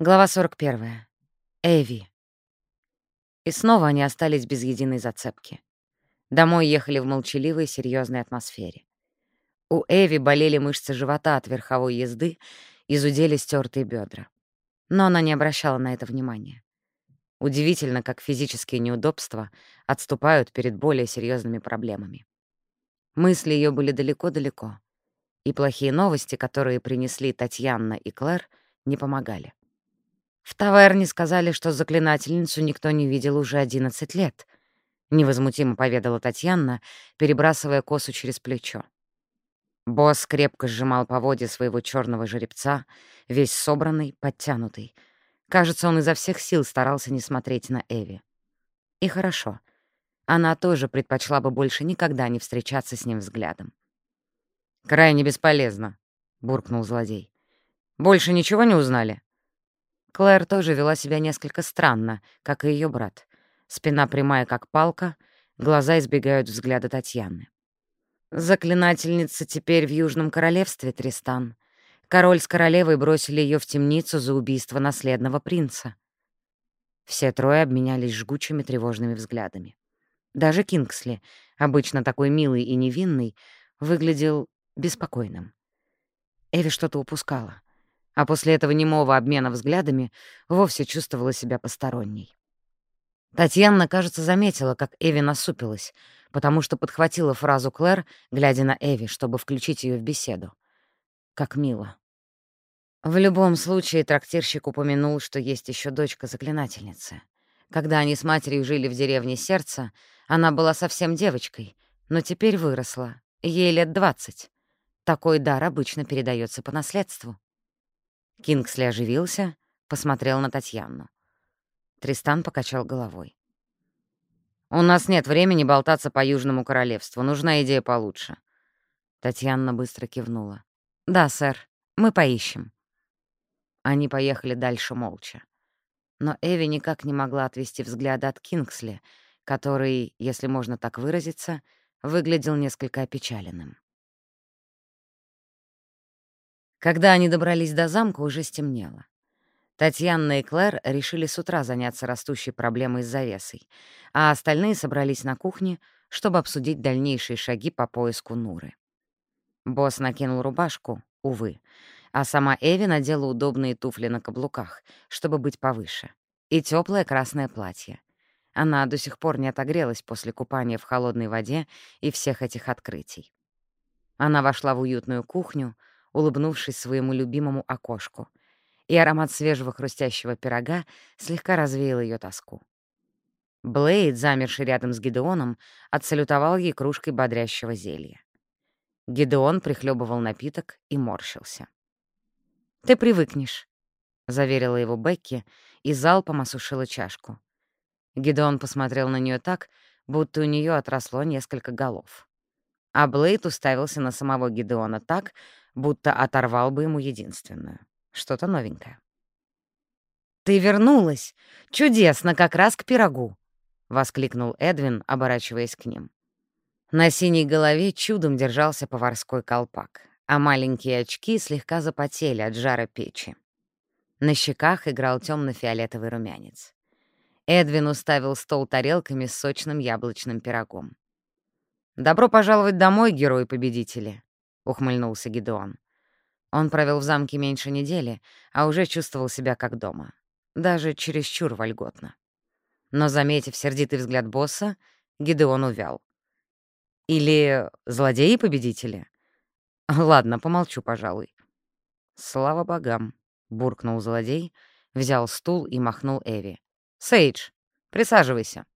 Глава 41. Эви. И снова они остались без единой зацепки. Домой ехали в молчаливой, серьезной атмосфере. У Эви болели мышцы живота от верховой езды и зудели стертые бедра. Но она не обращала на это внимания. Удивительно, как физические неудобства отступают перед более серьезными проблемами. Мысли ее были далеко-далеко, и плохие новости, которые принесли Татьяна и Клэр, не помогали. В таверне сказали, что заклинательницу никто не видел уже 11 лет, невозмутимо поведала Татьяна, перебрасывая косу через плечо. Босс крепко сжимал поводья своего черного жеребца, весь собранный, подтянутый — Кажется, он изо всех сил старался не смотреть на Эви. И хорошо. Она тоже предпочла бы больше никогда не встречаться с ним взглядом. «Крайне бесполезно», — буркнул злодей. «Больше ничего не узнали?» Клэр тоже вела себя несколько странно, как и ее брат. Спина прямая, как палка, глаза избегают взгляда Татьяны. «Заклинательница теперь в Южном Королевстве, Тристан», Король с королевой бросили ее в темницу за убийство наследного принца. Все трое обменялись жгучими тревожными взглядами. Даже Кингсли, обычно такой милый и невинный, выглядел беспокойным. Эви что-то упускала, а после этого немого обмена взглядами вовсе чувствовала себя посторонней. Татьяна, кажется, заметила, как Эви насупилась, потому что подхватила фразу Клэр, глядя на Эви, чтобы включить ее в беседу. Как мило. В любом случае, трактирщик упомянул, что есть еще дочка заклинательницы. Когда они с матерью жили в деревне Сердца, она была совсем девочкой, но теперь выросла, ей лет двадцать. Такой дар обычно передается по наследству. Кингсли оживился, посмотрел на Татьяну. Тристан покачал головой. «У нас нет времени болтаться по Южному Королевству. Нужна идея получше». Татьяна быстро кивнула. «Да, сэр, мы поищем». Они поехали дальше молча. Но Эви никак не могла отвести взгляда от Кингсли, который, если можно так выразиться, выглядел несколько опечаленным. Когда они добрались до замка, уже стемнело. Татьяна и Клэр решили с утра заняться растущей проблемой с завесой, а остальные собрались на кухне, чтобы обсудить дальнейшие шаги по поиску Нуры. Босс накинул рубашку, увы, а сама Эви надела удобные туфли на каблуках, чтобы быть повыше, и теплое красное платье. Она до сих пор не отогрелась после купания в холодной воде и всех этих открытий. Она вошла в уютную кухню, улыбнувшись своему любимому окошку, и аромат свежего хрустящего пирога слегка развеял ее тоску. Блейд, замерший рядом с Гидеоном, отсалютовал ей кружкой бодрящего зелья. Гидеон прихлебывал напиток и морщился. «Ты привыкнешь», — заверила его Бекки и залпом осушила чашку. Гидеон посмотрел на нее так, будто у нее отросло несколько голов. А Блейд уставился на самого Гидеона так, будто оторвал бы ему единственную. Что-то новенькое. «Ты вернулась! Чудесно, как раз к пирогу!» — воскликнул Эдвин, оборачиваясь к ним. На синей голове чудом держался поварской колпак, а маленькие очки слегка запотели от жара печи. На щеках играл темно-фиолетовый румянец. Эдвин уставил стол тарелками с сочным яблочным пирогом. «Добро пожаловать домой, герои-победители!» — ухмыльнулся Гидеон. Он провел в замке меньше недели, а уже чувствовал себя как дома. Даже чересчур вольготно. Но, заметив сердитый взгляд босса, Гидеон увял. Или злодеи-победители? Ладно, помолчу, пожалуй. Слава богам, буркнул злодей, взял стул и махнул Эви. Сейдж, присаживайся.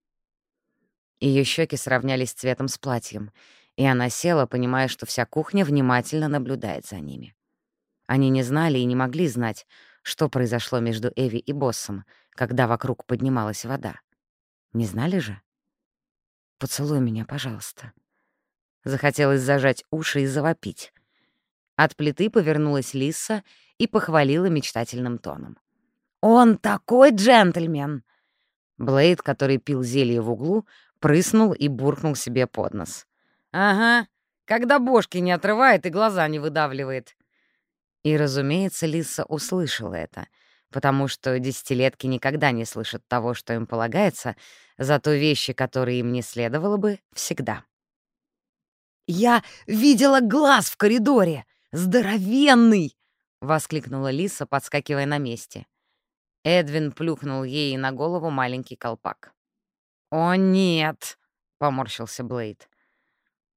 Ее щеки сравнялись цветом с платьем, и она села, понимая, что вся кухня внимательно наблюдает за ними. Они не знали и не могли знать, что произошло между Эви и боссом, когда вокруг поднималась вода. Не знали же? «Поцелуй меня, пожалуйста», Захотелось зажать уши и завопить. От плиты повернулась Лиса и похвалила мечтательным тоном. «Он такой джентльмен!» Блейд, который пил зелье в углу, прыснул и буркнул себе под нос. «Ага, когда бошки не отрывает и глаза не выдавливает». И, разумеется, Лиса услышала это, потому что десятилетки никогда не слышат того, что им полагается, зато вещи, которые им не следовало бы, всегда. «Я видела глаз в коридоре! Здоровенный!» — воскликнула Лиса, подскакивая на месте. Эдвин плюхнул ей на голову маленький колпак. «О, нет!» — поморщился Блейд.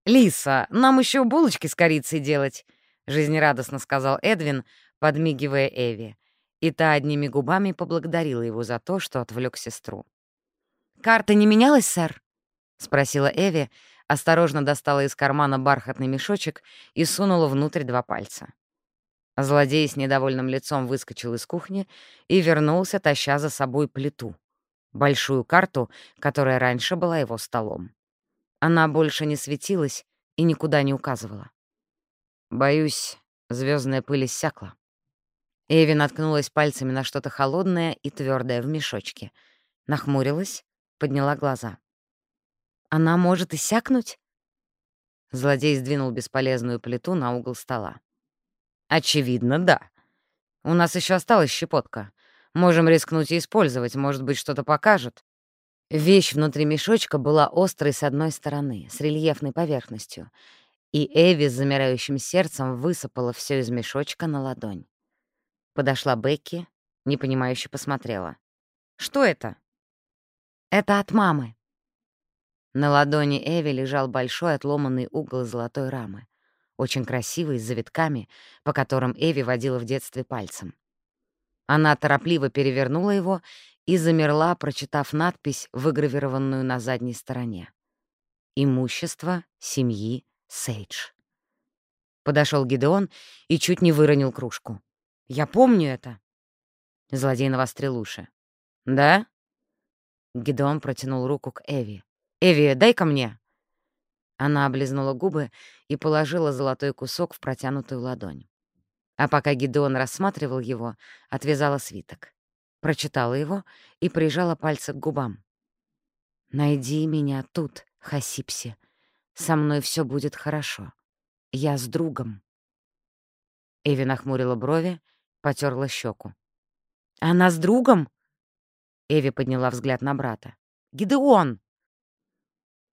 «Лиса, нам еще булочки с корицей делать», — жизнерадостно сказал Эдвин, подмигивая Эви. И та одними губами поблагодарила его за то, что отвлек сестру. «Карта не менялась, сэр?» — спросила Эви, осторожно достала из кармана бархатный мешочек и сунула внутрь два пальца. Злодей с недовольным лицом выскочил из кухни и вернулся, таща за собой плиту. Большую карту, которая раньше была его столом. Она больше не светилась и никуда не указывала. Боюсь, звездная пыль иссякла. Эви наткнулась пальцами на что-то холодное и твердое в мешочке. Нахмурилась, подняла глаза. «Она может иссякнуть?» Злодей сдвинул бесполезную плиту на угол стола. «Очевидно, да. У нас еще осталась щепотка. Можем рискнуть и использовать, может быть, что-то покажет». Вещь внутри мешочка была острой с одной стороны, с рельефной поверхностью, и Эви с замирающим сердцем высыпала все из мешочка на ладонь. Подошла Бекки, непонимающе посмотрела. «Что это?» «Это от мамы». На ладони Эви лежал большой отломанный угол золотой рамы, очень красивый, с завитками, по которым Эви водила в детстве пальцем. Она торопливо перевернула его и замерла, прочитав надпись, выгравированную на задней стороне. «Имущество семьи Сейдж». Подошел Гидеон и чуть не выронил кружку. «Я помню это». Злодей навострил уши. «Да?» Гидеон протянул руку к Эви. «Эви, дай ко мне!» Она облизнула губы и положила золотой кусок в протянутую ладонь. А пока Гидеон рассматривал его, отвязала свиток прочитала его и прижала пальцы к губам. «Найди меня тут, Хасипси. Со мной все будет хорошо. Я с другом». Эви нахмурила брови, потерла щеку. «Она с другом?» Эви подняла взгляд на брата. «Гидеон!»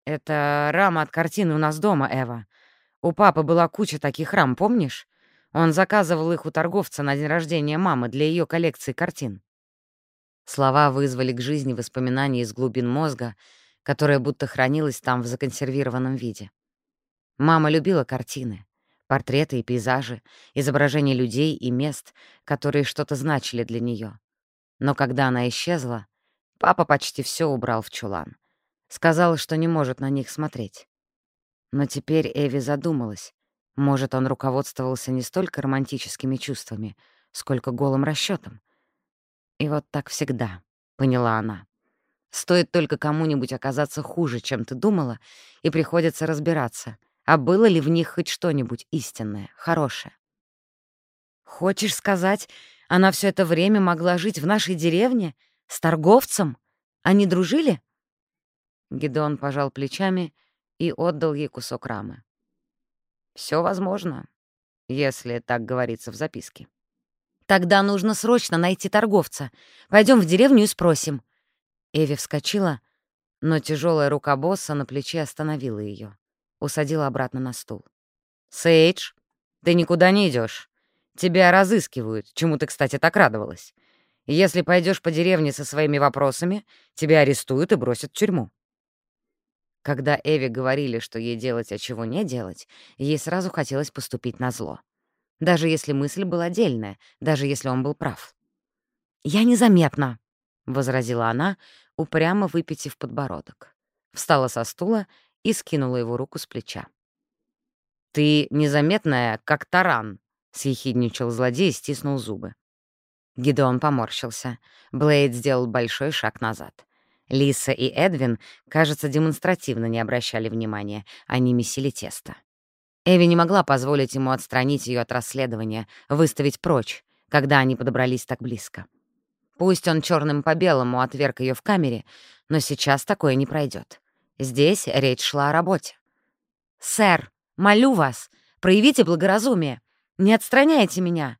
«Это рама от картины у нас дома, Эва. У папы была куча таких рам, помнишь? Он заказывал их у торговца на день рождения мамы для ее коллекции картин. Слова вызвали к жизни воспоминания из глубин мозга, которое будто хранилось там в законсервированном виде. Мама любила картины, портреты и пейзажи, изображения людей и мест, которые что-то значили для нее. Но когда она исчезла, папа почти все убрал в чулан. Сказал, что не может на них смотреть. Но теперь Эви задумалась. Может, он руководствовался не столько романтическими чувствами, сколько голым расчетом. И вот так всегда, — поняла она. Стоит только кому-нибудь оказаться хуже, чем ты думала, и приходится разбираться, а было ли в них хоть что-нибудь истинное, хорошее. «Хочешь сказать, она все это время могла жить в нашей деревне? С торговцем? Они дружили?» Гидеон пожал плечами и отдал ей кусок рамы. Все возможно, если так говорится в записке. Тогда нужно срочно найти торговца. Пойдем в деревню и спросим». Эви вскочила, но тяжелая рука босса на плече остановила ее, усадила обратно на стул. «Сейдж, ты никуда не идешь. Тебя разыскивают, чему ты, кстати, так радовалась. Если пойдешь по деревне со своими вопросами, тебя арестуют и бросят в тюрьму». Когда Эви говорили, что ей делать, а чего не делать, ей сразу хотелось поступить на зло даже если мысль была отдельная, даже если он был прав. «Я незаметна», — возразила она, упрямо выпитив подбородок. Встала со стула и скинула его руку с плеча. «Ты незаметная, как таран», — съехидничал злодей и стиснул зубы. Гидеон поморщился. Блейд сделал большой шаг назад. Лиса и Эдвин, кажется, демонстративно не обращали внимания, они месили тесто. Эви не могла позволить ему отстранить ее от расследования, выставить прочь, когда они подобрались так близко. Пусть он черным по белому отверг ее в камере, но сейчас такое не пройдет. Здесь речь шла о работе. «Сэр, молю вас, проявите благоразумие. Не отстраняйте меня».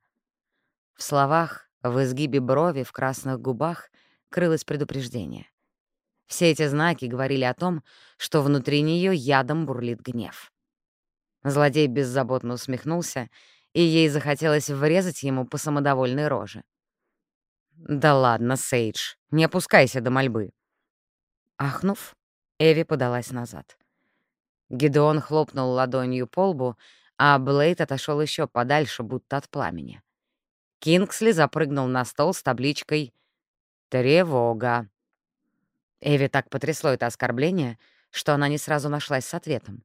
В словах В изгибе брови в красных губах крылось предупреждение. Все эти знаки говорили о том, что внутри нее ядом бурлит гнев. Злодей беззаботно усмехнулся, и ей захотелось врезать ему по самодовольной роже. «Да ладно, Сейдж, не опускайся до мольбы». Ахнув, Эви подалась назад. Гидеон хлопнул ладонью по лбу, а Блейд отошел еще подальше, будто от пламени. Кингсли запрыгнул на стол с табличкой «Тревога». Эви так потрясло это оскорбление, что она не сразу нашлась с ответом.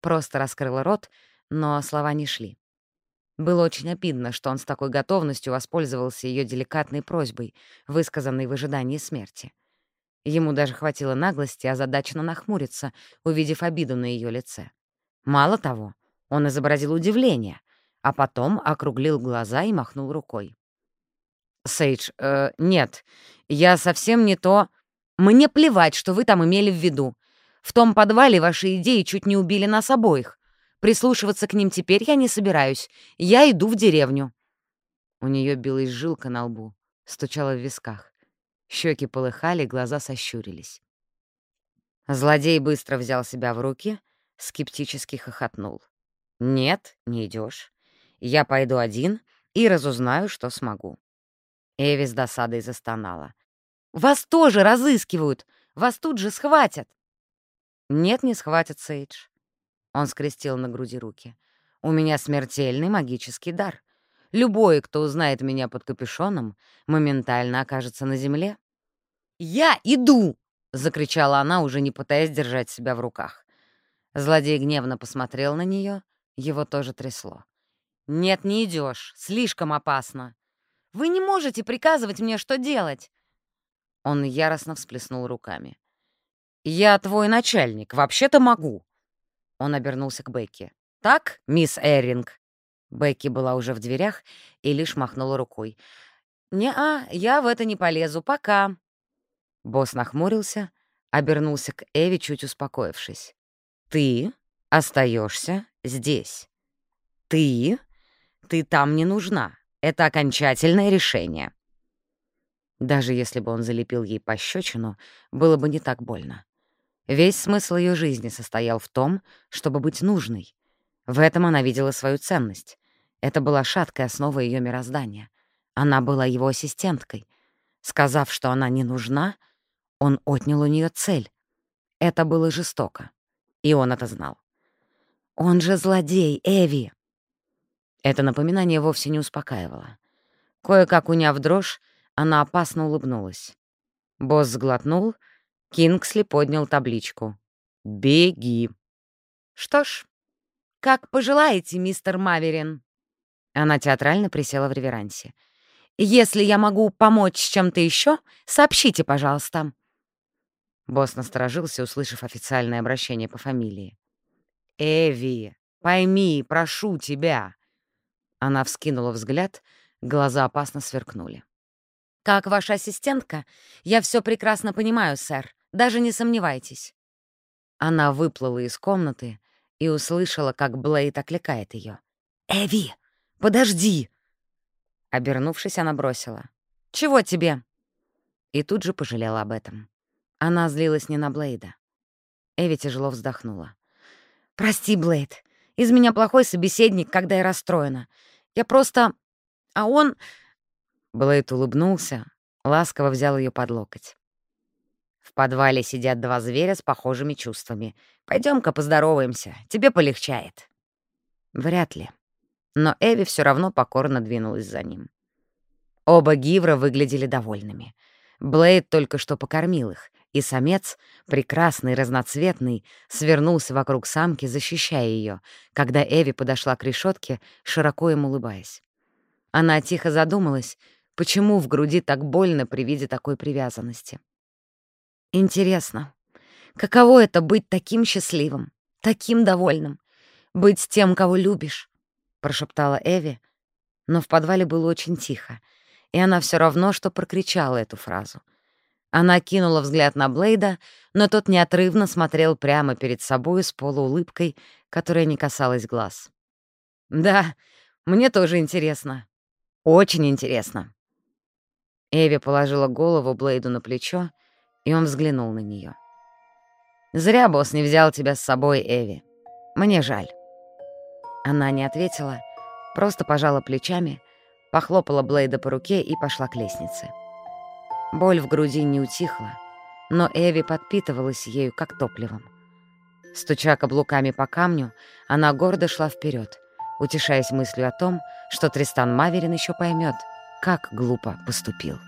Просто раскрыла рот, но слова не шли. Было очень обидно, что он с такой готовностью воспользовался ее деликатной просьбой, высказанной в ожидании смерти. Ему даже хватило наглости озадаченно нахмуриться, увидев обиду на ее лице. Мало того, он изобразил удивление, а потом округлил глаза и махнул рукой. «Сейдж, э, нет, я совсем не то...» «Мне плевать, что вы там имели в виду. В том подвале ваши идеи чуть не убили нас обоих. Прислушиваться к ним теперь я не собираюсь. Я иду в деревню». У нее билась жилка на лбу, стучала в висках. Щеки полыхали, глаза сощурились. Злодей быстро взял себя в руки, скептически хохотнул. «Нет, не идешь. Я пойду один и разузнаю, что смогу». Эви с досадой застонала. «Вас тоже разыскивают! Вас тут же схватят!» «Нет, не схватят, Сейдж. Он скрестил на груди руки. «У меня смертельный магический дар. Любой, кто узнает меня под капюшоном, моментально окажется на земле». «Я иду!» — закричала она, уже не пытаясь держать себя в руках. Злодей гневно посмотрел на нее, его тоже трясло. «Нет, не идешь, слишком опасно. Вы не можете приказывать мне, что делать!» Он яростно всплеснул руками. «Я твой начальник, вообще-то могу. Он обернулся к Бекки. «Так, мисс Эринг?» Бекки была уже в дверях и лишь махнула рукой. «Не-а, я в это не полезу, пока». Босс нахмурился, обернулся к Эви, чуть успокоившись. «Ты остаешься здесь. Ты? Ты там не нужна. Это окончательное решение». Даже если бы он залепил ей пощечину, было бы не так больно. Весь смысл ее жизни состоял в том, чтобы быть нужной. В этом она видела свою ценность. Это была шаткая основа ее мироздания. Она была его ассистенткой. Сказав, что она не нужна, он отнял у нее цель. Это было жестоко. И он это знал. «Он же злодей, Эви!» Это напоминание вовсе не успокаивало. Кое-как уняв дрожь, она опасно улыбнулась. Босс сглотнул — Кингсли поднял табличку. «Беги». «Что ж, как пожелаете, мистер Маверин». Она театрально присела в реверансе. «Если я могу помочь с чем-то еще, сообщите, пожалуйста». Босс насторожился, услышав официальное обращение по фамилии. «Эви, пойми, прошу тебя!» Она вскинула взгляд, глаза опасно сверкнули. «Как ваша ассистентка, я все прекрасно понимаю, сэр. Даже не сомневайтесь». Она выплыла из комнаты и услышала, как Блейд окликает ее. «Эви, подожди!» Обернувшись, она бросила. «Чего тебе?» И тут же пожалела об этом. Она злилась не на Блейда. Эви тяжело вздохнула. «Прости, Блейд. Из меня плохой собеседник, когда я расстроена. Я просто... А он...» Блейд улыбнулся, ласково взял ее под локоть. Подвале сидят два зверя с похожими чувствами. Пойдем-ка поздороваемся, тебе полегчает». Вряд ли. Но Эви все равно покорно двинулась за ним. Оба гивра выглядели довольными. Блейд только что покормил их, и самец, прекрасный, разноцветный, свернулся вокруг самки, защищая ее, когда Эви подошла к решетке, широко им улыбаясь. Она тихо задумалась, почему в груди так больно при виде такой привязанности. Интересно, каково это быть таким счастливым, таким довольным, быть тем, кого любишь? Прошептала Эви, но в подвале было очень тихо, и она все равно, что прокричала эту фразу. Она кинула взгляд на Блейда, но тот неотрывно смотрел прямо перед собой с полуулыбкой, которая не касалась глаз. «Да, мне тоже интересно. Очень интересно». Эви положила голову Блейду на плечо, и он взглянул на нее. «Зря босс не взял тебя с собой, Эви. Мне жаль». Она не ответила, просто пожала плечами, похлопала Блейда по руке и пошла к лестнице. Боль в груди не утихла, но Эви подпитывалась ею как топливом. Стуча каблуками по камню, она гордо шла вперед, утешаясь мыслью о том, что Тристан Маверин еще поймет, как глупо поступил.